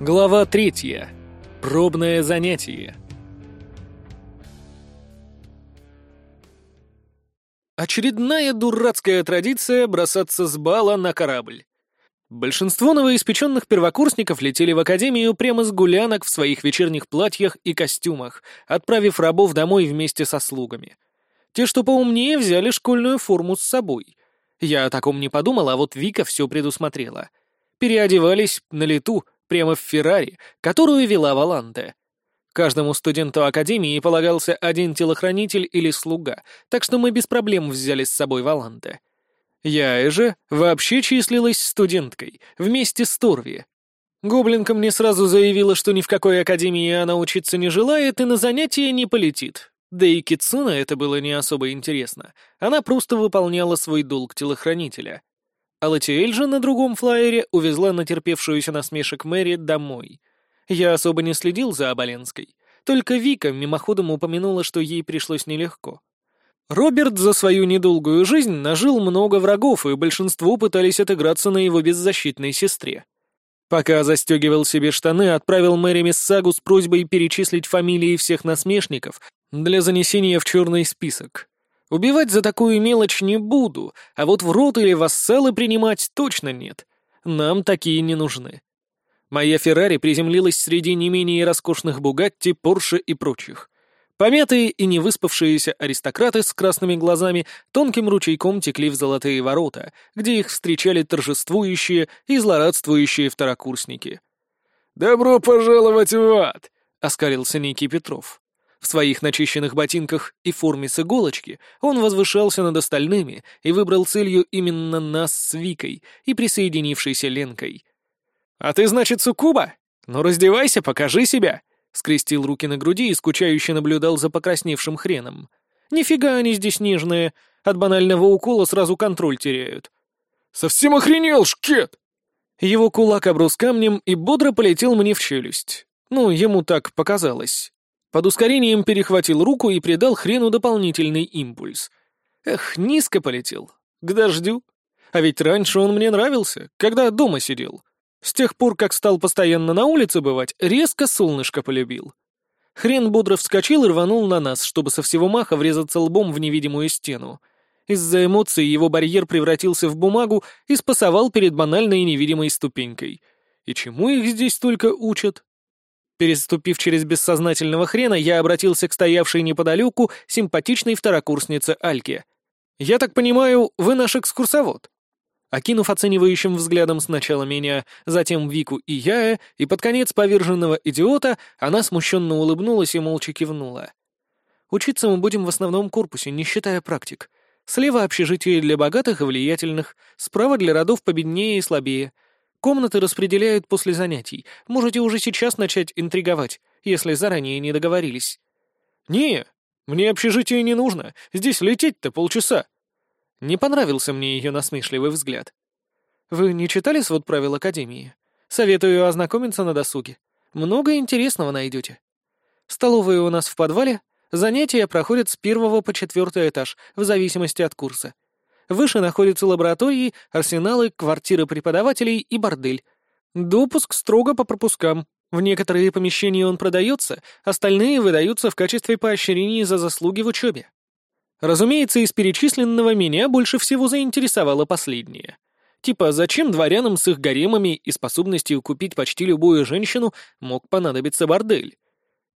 Глава третья. Пробное занятие. Очередная дурацкая традиция бросаться с бала на корабль. Большинство новоиспеченных первокурсников летели в академию прямо с гулянок в своих вечерних платьях и костюмах, отправив рабов домой вместе со слугами. Те, что поумнее, взяли школьную форму с собой. Я о таком не подумал, а вот Вика все предусмотрела. Переодевались на лету, прямо в Феррари, которую вела Валанте. Каждому студенту Академии полагался один телохранитель или слуга, так что мы без проблем взяли с собой Валанте. Я же вообще числилась студенткой, вместе с Торви. Гоблинка мне сразу заявила, что ни в какой академии она учиться не желает и на занятия не полетит. Да и Кицуна это было не особо интересно. Она просто выполняла свой долг телохранителя. А Латиэль же на другом флайере увезла натерпевшуюся насмешек Мэри домой — я особо не следил за Оболенской. Только Вика мимоходом упомянула, что ей пришлось нелегко. Роберт за свою недолгую жизнь нажил много врагов, и большинство пытались отыграться на его беззащитной сестре. Пока застегивал себе штаны, отправил Мэри Миссагу с просьбой перечислить фамилии всех насмешников для занесения в черный список. Убивать за такую мелочь не буду, а вот в рот или вассалы принимать точно нет. Нам такие не нужны. Моя Феррари приземлилась среди не менее роскошных Бугатти, Порше и прочих. Помятые и невыспавшиеся аристократы с красными глазами тонким ручейком текли в золотые ворота, где их встречали торжествующие и злорадствующие второкурсники. «Добро пожаловать в ад!» — оскалился некий Петров. В своих начищенных ботинках и форме с иголочки он возвышался над остальными и выбрал целью именно нас с Викой и присоединившейся Ленкой — «А ты, значит, суккуба? Ну, раздевайся, покажи себя!» Скрестил руки на груди и скучающе наблюдал за покрасневшим хреном. «Нифига они здесь нежные. От банального укола сразу контроль теряют». «Совсем охренел, шкет!» Его кулак оброс камнем и бодро полетел мне в челюсть. Ну, ему так показалось. Под ускорением перехватил руку и придал хрену дополнительный импульс. Эх, низко полетел. К дождю. А ведь раньше он мне нравился, когда дома сидел. С тех пор, как стал постоянно на улице бывать, резко солнышко полюбил. Хрен бодро вскочил и рванул на нас, чтобы со всего маха врезаться лбом в невидимую стену. Из-за эмоций его барьер превратился в бумагу и спасовал перед банальной невидимой ступенькой. И чему их здесь только учат? Переступив через бессознательного хрена, я обратился к стоявшей неподалеку симпатичной второкурснице Альке. «Я так понимаю, вы наш экскурсовод?» Окинув оценивающим взглядом сначала меня, затем Вику и Яя, и под конец поверженного идиота, она смущенно улыбнулась и молча кивнула. «Учиться мы будем в основном корпусе, не считая практик. Слева общежитие для богатых и влиятельных, справа для родов победнее и слабее. Комнаты распределяют после занятий. Можете уже сейчас начать интриговать, если заранее не договорились». «Не, мне общежитие не нужно. Здесь лететь-то полчаса», не понравился мне ее насмешливый взгляд. «Вы не читали свод правил Академии? Советую ознакомиться на досуге. Много интересного найдете. Столовая у нас в подвале. Занятия проходят с первого по четвертый этаж, в зависимости от курса. Выше находятся лаборатории, арсеналы, квартиры преподавателей и бордель. Допуск строго по пропускам. В некоторые помещения он продается, остальные выдаются в качестве поощрений за заслуги в учебе. Разумеется, из перечисленного меня больше всего заинтересовало последнее. Типа, зачем дворянам с их гаремами и способностью купить почти любую женщину мог понадобиться бордель?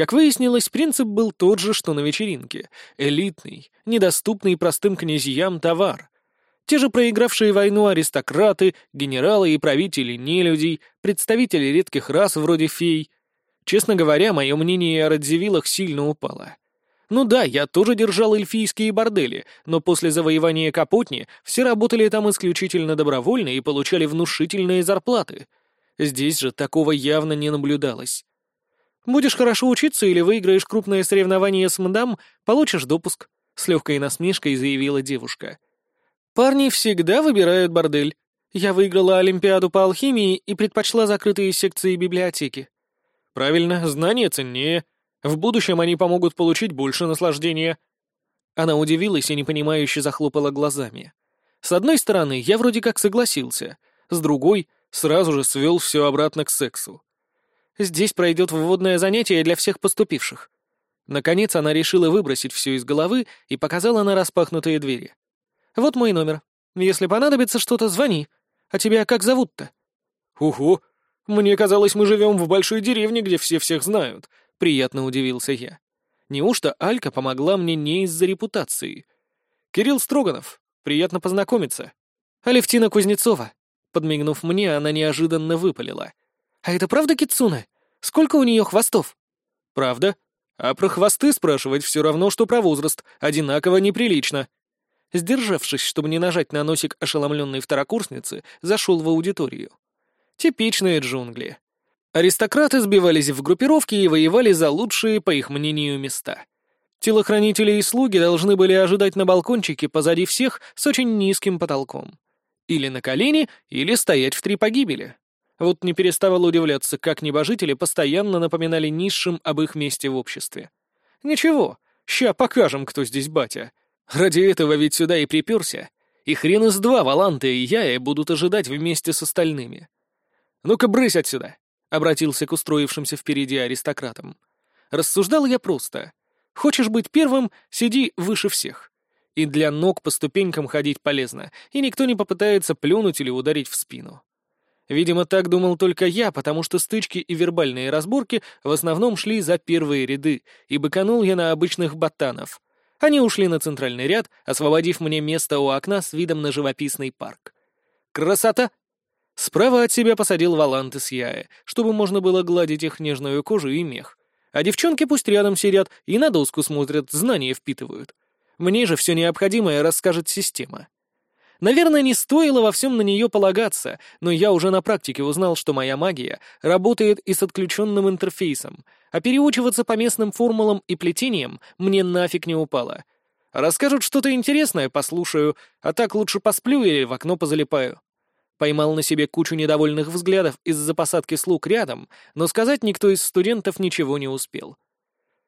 Как выяснилось, принцип был тот же, что на вечеринке. Элитный, недоступный простым князьям товар. Те же проигравшие войну аристократы, генералы и правители нелюдей, представители редких рас вроде фей. Честно говоря, мое мнение о Радзивиллах сильно упало. Ну да, я тоже держал эльфийские бордели, но после завоевания Капотни все работали там исключительно добровольно и получали внушительные зарплаты. Здесь же такого явно не наблюдалось. Будешь хорошо учиться или выиграешь крупное соревнование с мдам, получишь допуск», — с легкой насмешкой заявила девушка. «Парни всегда выбирают бордель. Я выиграла Олимпиаду по алхимии и предпочла закрытые секции библиотеки». «Правильно, знания ценнее», в будущем они помогут получить больше наслаждения». Она удивилась и непонимающе захлопала глазами. С одной стороны, я вроде как согласился, с другой — сразу же свел все обратно к сексу. Здесь пройдет вводное занятие для всех поступивших. Наконец она решила выбросить все из головы и показала на распахнутые двери. «Вот мой номер. Если понадобится что-то, звони. А тебя как зовут-то?» «Ого! Мне казалось, мы живем в большой деревне, где все всех знают», — приятно удивился я. Неужто Алька помогла мне не из-за репутации? «Кирилл Строганов. Приятно познакомиться». «Алевтина Кузнецова». Подмигнув мне, она неожиданно выпалила. «А это правда Кицуна? Сколько у нее хвостов?» «Правда. А про хвосты спрашивать все равно, что про возраст. Одинаково неприлично». Сдержавшись, чтобы не нажать на носик ошеломленной второкурсницы, зашел в аудиторию. Типичные джунгли. Аристократы сбивались в группировки и воевали за лучшие, по их мнению, места. Телохранители и слуги должны были ожидать на балкончике позади всех с очень низким потолком. Или на колени, или стоять в три погибели. Вот не переставал удивляться, как небожители постоянно напоминали низшим об их месте в обществе. Ничего, ща покажем, кто здесь батя. Ради этого ведь сюда и приперся. И хрен из два Валанта и я будут ожидать вместе с остальными. Ну-ка, брысь отсюда. — обратился к устроившимся впереди аристократам. «Рассуждал я просто. Хочешь быть первым — сиди выше всех. И для ног по ступенькам ходить полезно, и никто не попытается плюнуть или ударить в спину. Видимо, так думал только я, потому что стычки и вербальные разборки в основном шли за первые ряды, и быканул я на обычных ботанов. Они ушли на центральный ряд, освободив мне место у окна с видом на живописный парк. Красота! Справа от себя посадил валанты с Яя, чтобы можно было гладить их нежную кожу и мех. А девчонки пусть рядом сидят и на доску смотрят, знания впитывают. Мне же все необходимое расскажет система. Наверное, не стоило во всем на нее полагаться, но я уже на практике узнал, что моя магия работает и с отключенным интерфейсом, а переучиваться по местным формулам и плетениям мне нафиг не упало. Расскажут что-то интересное, послушаю, а так лучше посплю или в окно позалипаю. Поймал на себе кучу недовольных взглядов из-за посадки слуг рядом, но сказать никто из студентов ничего не успел.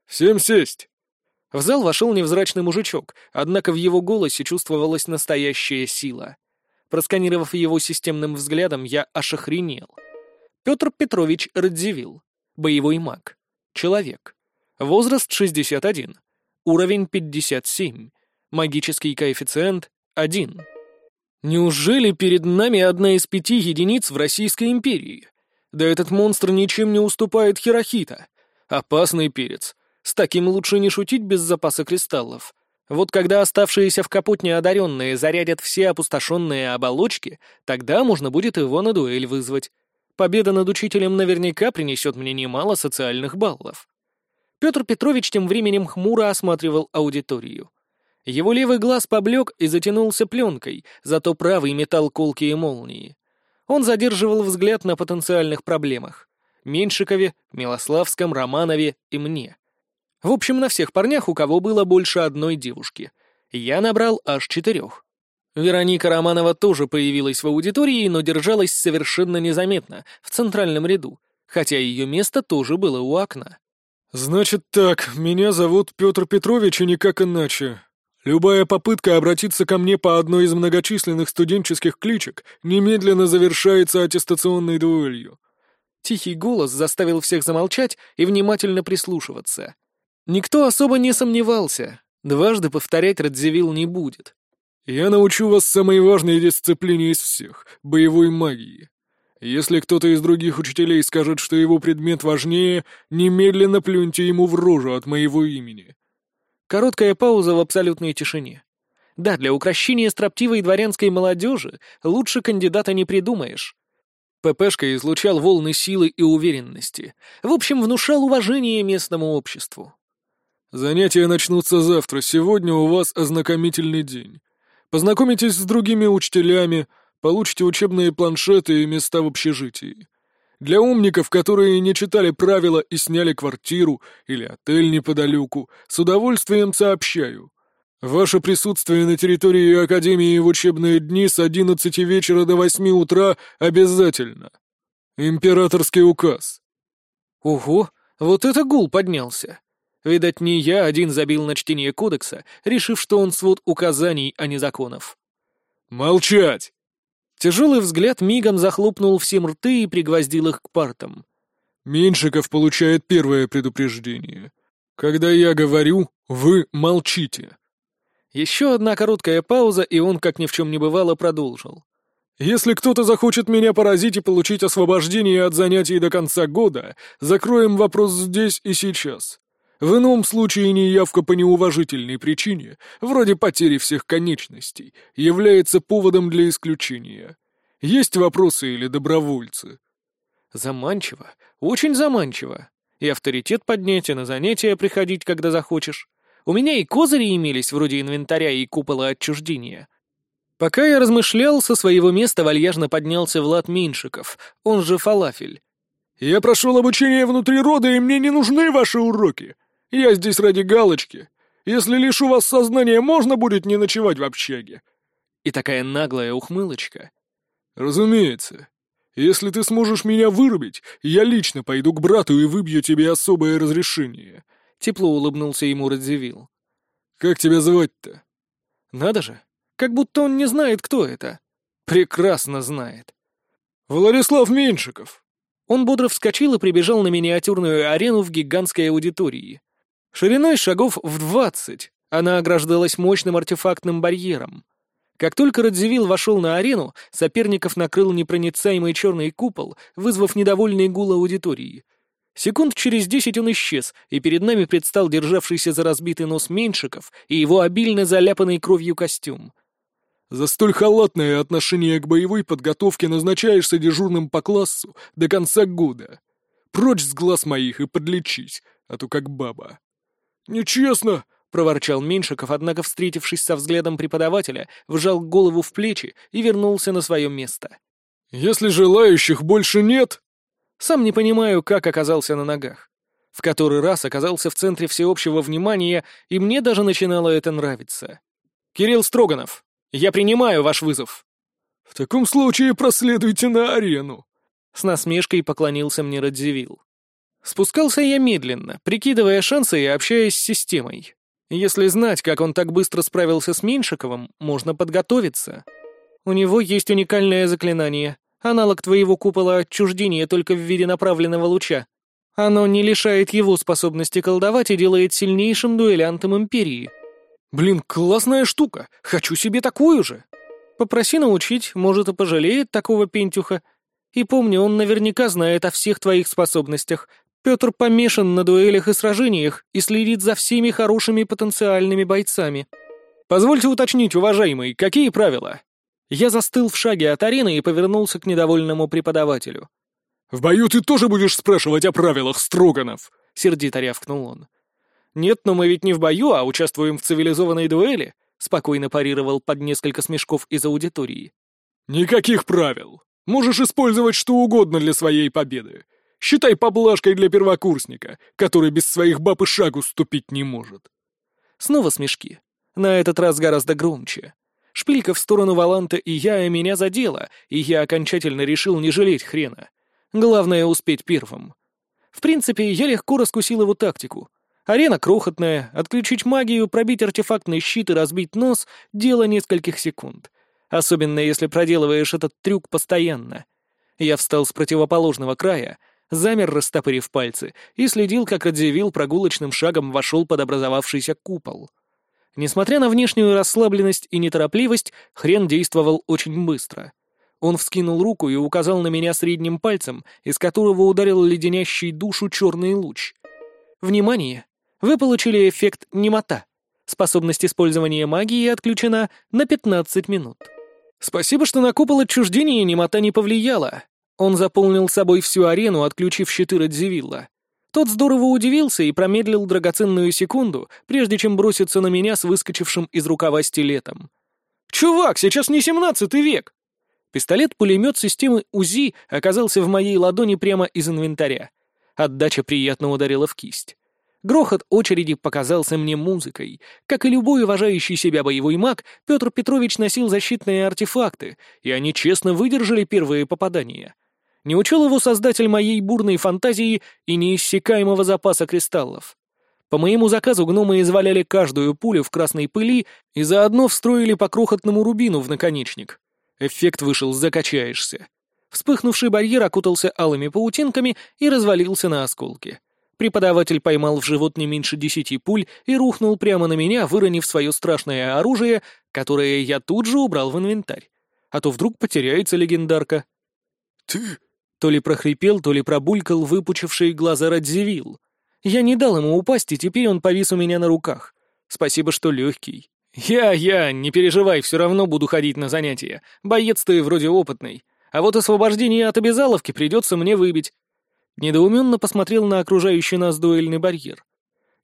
«Всем сесть!» В зал вошел невзрачный мужичок, однако в его голосе чувствовалась настоящая сила. Просканировав его системным взглядом, я аж охренел. Петр Петрович Радзивилл. Боевой маг. Человек. Возраст 61. Уровень 57. Магический коэффициент 1. Неужели перед нами одна из пяти единиц в Российской империи? Да этот монстр ничем не уступает Хирохита. Опасный перец. С таким лучше не шутить без запаса кристаллов. Вот когда оставшиеся в капотне одаренные зарядят все опустошенные оболочки, тогда можно будет его на дуэль вызвать. Победа над учителем наверняка принесет мне немало социальных баллов. Петр Петрович тем временем хмуро осматривал аудиторию. Его левый глаз поблек и затянулся пленкой, зато правый метал колки и молнии. Он задерживал взгляд на потенциальных проблемах. Меньшикове, Милославском, Романове и мне. В общем, на всех парнях, у кого было больше одной девушки. Я набрал аж четырех. Вероника Романова тоже появилась в аудитории, но держалась совершенно незаметно, в центральном ряду, хотя ее место тоже было у окна. «Значит так, меня зовут Петр Петрович и никак иначе. Любая попытка обратиться ко мне по одной из многочисленных студенческих кличек немедленно завершается аттестационной дуэлью. Тихий голос заставил всех замолчать и внимательно прислушиваться. Никто особо не сомневался. Дважды повторять Радзивилл не будет. «Я научу вас самой важной дисциплине из всех — боевой магии. Если кто-то из других учителей скажет, что его предмет важнее, немедленно плюньте ему в рожу от моего имени. Короткая пауза в абсолютной тишине. Да, для укращения строптивой дворянской молодежи лучше кандидата не придумаешь. ППшка излучал волны силы и уверенности. В общем, внушал уважение местному обществу. «Занятия начнутся завтра, сегодня у вас ознакомительный день. Познакомитесь с другими учителями, получите учебные планшеты и места в общежитии. Для умников, которые не читали правила и сняли квартиру или отель неподалеку, с удовольствием сообщаю. Ваше присутствие на территории Академии в учебные дни с 11 вечера до 8 утра обязательно. Императорский указ. Ого, вот это гул поднялся. Видать, не я один забил на чтение кодекса, решив, что он свод указаний, а не законов. «Молчать!» Тяжелый взгляд мигом захлопнул всем рты и пригвоздил их к партам. Меньшиков получает первое предупреждение. Когда я говорю, вы молчите. Еще одна короткая пауза, и он, как ни в чем не бывало, продолжил. Если кто-то захочет меня поразить и получить освобождение от занятий до конца года, закроем вопрос здесь и сейчас. В ином случае неявка по неуважительной причине, вроде потери всех конечностей, является поводом для исключения. Есть вопросы или добровольцы? Заманчиво, очень заманчиво. И авторитет поднять, и на занятия приходить, когда захочешь. У меня и козыри имелись, вроде инвентаря и купола отчуждения. Пока я размышлял, со своего места вальяжно поднялся Влад Меньшиков, он же Фалафель. «Я прошел обучение внутри рода, и мне не нужны ваши уроки. Я здесь ради галочки. Если лишу вас сознания, можно будет не ночевать в общаге». И такая наглая ухмылочка. «Разумеется. Если ты сможешь меня вырубить, я лично пойду к брату и выбью тебе особое разрешение». Тепло улыбнулся ему Радзивилл. «Как тебя звать-то?» «Надо же, как будто он не знает, кто это. Прекрасно знает». «Владислав Меньшиков». Он бодро вскочил и прибежал на миниатюрную арену в гигантской аудитории. Шириной шагов в двадцать она ограждалась мощным артефактным барьером. Как только Радзивилл вошел на арену, соперников накрыл непроницаемый черный купол, вызвав недовольный гул аудитории. Секунд через десять он исчез, и перед нами предстал державшийся за разбитый нос Меньшиков и его обильно заляпанный кровью костюм. «За столь халатное отношение к боевой подготовке назначаешься дежурным по классу до конца года. Прочь с глаз моих и подлечись, а то как баба». «Нечестно!» — проворчал Меньшиков, однако, встретившись со взглядом преподавателя, вжал голову в плечи и вернулся на свое место. «Если желающих больше нет...» Сам не понимаю, как оказался на ногах. В который раз оказался в центре всеобщего внимания, и мне даже начинало это нравиться. «Кирилл Строганов, я принимаю ваш вызов». «В таком случае проследуйте на арену», — с насмешкой поклонился мне Радзивилл. Спускался я медленно, прикидывая шансы и общаясь с системой. Если знать, как он так быстро справился с Меньшиковым, можно подготовиться. У него есть уникальное заклинание, аналог твоего купола отчуждения только в виде направленного луча. Оно не лишает его способности колдовать и делает сильнейшим дуэлянтом Империи. Блин, классная штука, хочу себе такую же. Попроси научить, может и пожалеет такого пентюха. И помни, он наверняка знает о всех твоих способностях, Петр помешан на дуэлях и сражениях и следит за всеми хорошими потенциальными бойцами. Позвольте уточнить, уважаемый, какие правила? Я застыл в шаге от арены и повернулся к недовольному преподавателю. «В бою ты тоже будешь спрашивать о правилах, Строганов!» — сердито рявкнул он. «Нет, но мы ведь не в бою, а участвуем в цивилизованной дуэли», — спокойно парировал под несколько смешков из аудитории. «Никаких правил. Можешь использовать что угодно для своей победы. Считай поблажкой для первокурсника, который без своих баб и шагу ступить не может. Снова смешки. На этот раз гораздо громче. Шпилька в сторону Валанта и я, и меня задела, и я окончательно решил не жалеть хрена. Главное — успеть первым. В принципе, я легко раскусил его тактику. Арена крохотная, отключить магию, пробить артефактный щит и разбить нос — дело нескольких секунд. Особенно если проделываешь этот трюк постоянно. Я встал с противоположного края — замер, растопырив пальцы, и следил, как Радзивилл прогулочным шагом вошел под образовавшийся купол. Несмотря на внешнюю расслабленность и неторопливость, хрен действовал очень быстро. Он вскинул руку и указал на меня средним пальцем, из которого ударил леденящий душу черный луч. Внимание! Вы получили эффект немота. Способность использования магии отключена на 15 минут. Спасибо, что на купол отчуждения немота не повлияла. Он заполнил собой всю арену, отключив щиты Радзивилла. Тот здорово удивился и промедлил драгоценную секунду, прежде чем броситься на меня с выскочившим из рукава стилетом. «Чувак, сейчас не семнадцатый век!» Пистолет-пулемет системы УЗИ оказался в моей ладони прямо из инвентаря. Отдача приятно ударила в кисть. Грохот очереди показался мне музыкой. Как и любой уважающий себя боевой маг, Петр Петрович носил защитные артефакты, и они честно выдержали первые попадания. Не учел его создатель моей бурной фантазии и неиссякаемого запаса кристаллов. По моему заказу гномы изваляли каждую пулю в красной пыли и заодно встроили по крохотному рубину в наконечник. Эффект вышел «закачаешься». Вспыхнувший барьер окутался алыми паутинками и развалился на осколки. Преподаватель поймал в живот не меньше десяти пуль и рухнул прямо на меня, выронив свое страшное оружие, которое я тут же убрал в инвентарь. А то вдруг потеряется легендарка. «Ты...» То ли прохрипел, то ли пробулькал выпучившие глаза Радзивилл. Я не дал ему упасть, и теперь он повис у меня на руках. Спасибо, что легкий. Я, я, не переживай, все равно буду ходить на занятия. Боец ты вроде опытный. А вот освобождение от обязаловки придется мне выбить. Недоуменно посмотрел на окружающий нас дуэльный барьер.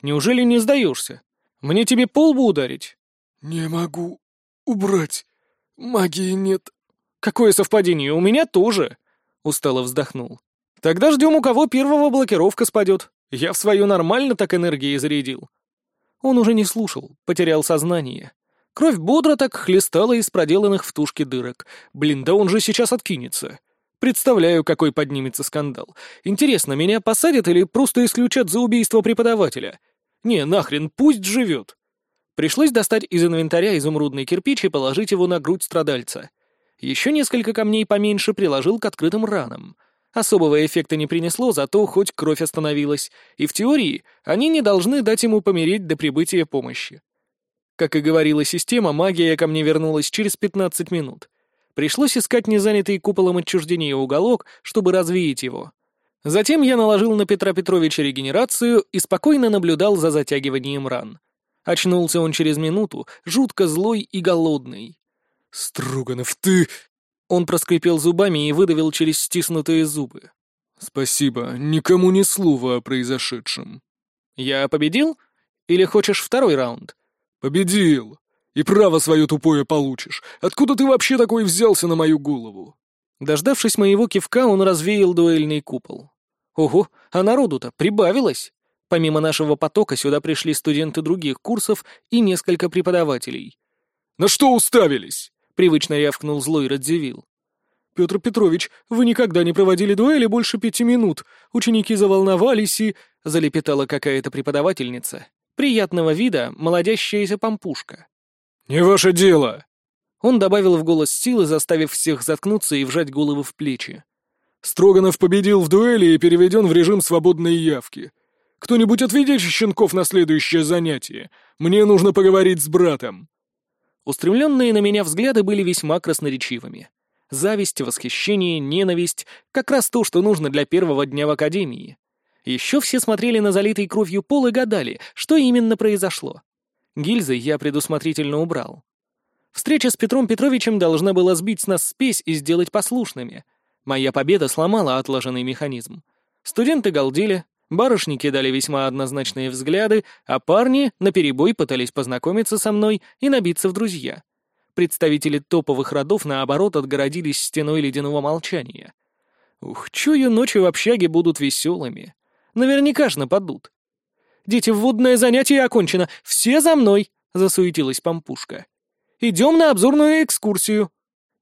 «Неужели не сдаешься? Мне тебе полбу ударить?» «Не могу убрать. Магии нет». «Какое совпадение? У меня тоже!» Устало вздохнул. «Тогда ждем, у кого первого блокировка спадет. Я в свою нормально так энергии зарядил». Он уже не слушал, потерял сознание. Кровь бодро так хлестала из проделанных в тушке дырок. Блин, да он же сейчас откинется. Представляю, какой поднимется скандал. Интересно, меня посадят или просто исключат за убийство преподавателя? Не, нахрен, пусть живет. Пришлось достать из инвентаря изумрудный кирпич и положить его на грудь страдальца. Еще несколько камней поменьше приложил к открытым ранам. Особого эффекта не принесло, зато хоть кровь остановилась, и в теории они не должны дать ему помереть до прибытия помощи. Как и говорила система, магия ко мне вернулась через 15 минут. Пришлось искать незанятый куполом отчуждения уголок, чтобы развеять его. Затем я наложил на Петра Петровича регенерацию и спокойно наблюдал за затягиванием ран. Очнулся он через минуту, жутко злой и голодный. «Строганов, ты...» Он проскрипел зубами и выдавил через стиснутые зубы. «Спасибо, никому ни слова о произошедшем». «Я победил? Или хочешь второй раунд?» «Победил. И право свое тупое получишь. Откуда ты вообще такой взялся на мою голову?» Дождавшись моего кивка, он развеял дуэльный купол. Ого, а народу-то прибавилось. Помимо нашего потока сюда пришли студенты других курсов и несколько преподавателей. «На что уставились?» — привычно рявкнул злой Радзивилл. «Петр Петрович, вы никогда не проводили дуэли больше пяти минут. Ученики заволновались и...» — залепетала какая-то преподавательница. Приятного вида молодящаяся помпушка. «Не ваше дело!» Он добавил в голос силы, заставив всех заткнуться и вжать головы в плечи. «Строганов победил в дуэли и переведен в режим свободной явки. Кто-нибудь отведите щенков на следующее занятие. Мне нужно поговорить с братом». Устремленные на меня взгляды были весьма красноречивыми. Зависть, восхищение, ненависть — как раз то, что нужно для первого дня в академии. Еще все смотрели на залитый кровью пол и гадали, что именно произошло. Гильзы я предусмотрительно убрал. Встреча с Петром Петровичем должна была сбить с нас спесь и сделать послушными. Моя победа сломала отлаженный механизм. Студенты галдели, барышни кидали весьма однозначные взгляды, а парни наперебой пытались познакомиться со мной и набиться в друзья. Представители топовых родов, наоборот, отгородились стеной ледяного молчания. Ух, чую, ночи в общаге будут веселыми. Наверняка ж нападут. «Дети, вводное занятие окончено! Все за мной!» — засуетилась Пампушка. «Идем на обзорную экскурсию!»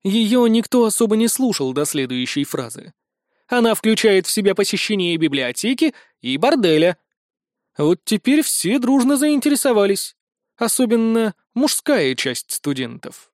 Ее никто особо не слушал до следующей фразы. Она включает в себя посещение библиотеки и борделя. Вот теперь все дружно заинтересовались. Особенно мужская часть студентов.